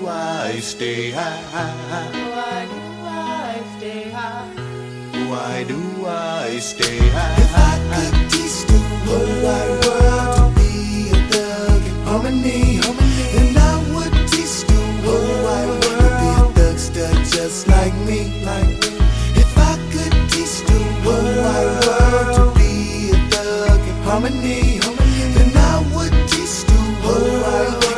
Do I stay high? Why do I stay high? Why do I stay high? If I could teach the whole wide world to be a thug in harmony, then I would teach the whole wide world to be a thugster just like me. If I could teach the whole wide world to be a thug in harmony, then I would teach the whole wide world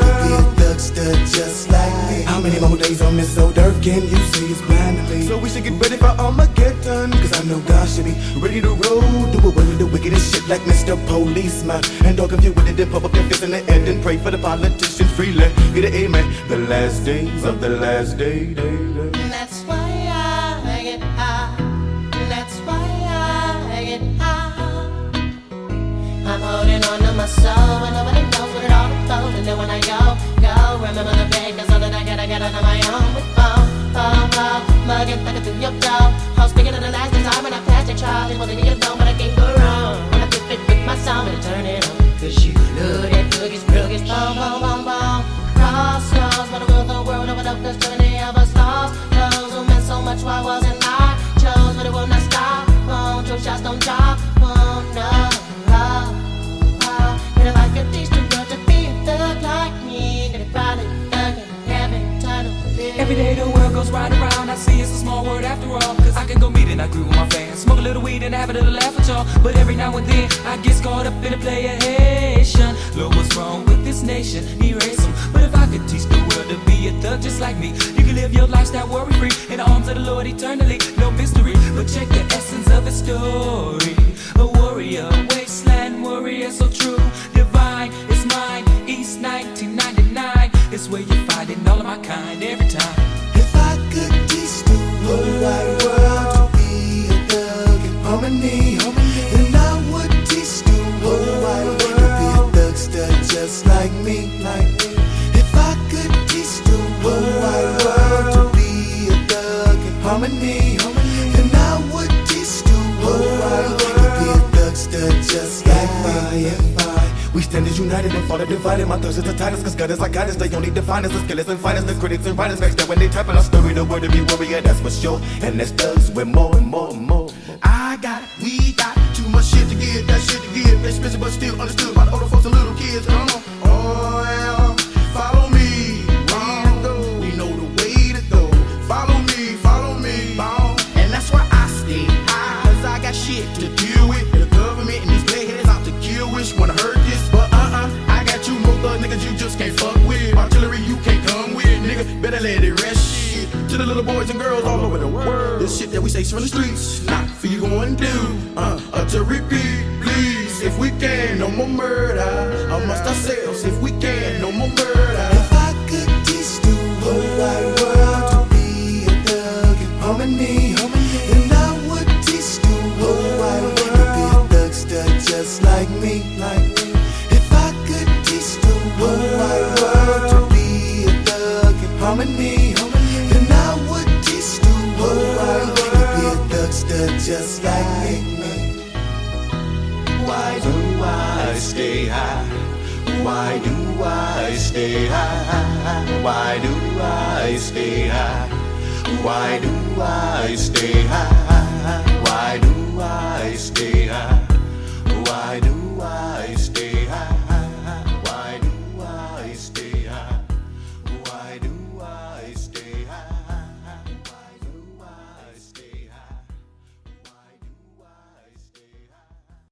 to be a thugster just like me. How many more days on this old earth can you see it's blindly? So we should get ready for Armageddon, cause I know God should be ready to roll. Do it with the wickedest shit like Mr. Policeman. And don't confuse with it, then pop up your fist in the end and pray for the politicians freely. Get an amen. The last days of the last day, day, day. That's why I get high. That's why I get high. I'm holding on to my soul, but nobody knows what it all flows. And then when I go, go, Every day the world goes right around. I see it's a small world after all. Cause I can go meet and I agree with my fans. Smoke a little weed and have a little laugh with y'all. But every now and then I get caught up in a play player Haitian. Lord, what's wrong with this nation? Erase them. But if I could teach the world to be a thug just like me, you can live your lifestyle worry free in the arms of the Lord eternally. No mystery, but check the essence of his story. A warrior, wasteland warrior, so true, divine is mine. East 1999, it's where you find it, all of my kind every time. If we stand as united and fall divided. My thirst is the tightest, cause God is like guidance. They only define us, the skillers and finest, the critics and writers. Next that when they type in our story, the word to be warrior, that's for sure. And that's thugs with more and more and more. Girls all over the world. This shit that we say from the streets, not for you to undo. Uh, uh, to repeat, please. If we can, no more murder amongst ourselves. If we can, no more murder. If I could teach the whole wide world to be a thug in harmony, then I would teach the whole wide world to be a thugster just like me, like me. just like me. Why do I stay high? Why do I stay high? Why do I stay high? Why do I stay high? Why do I stay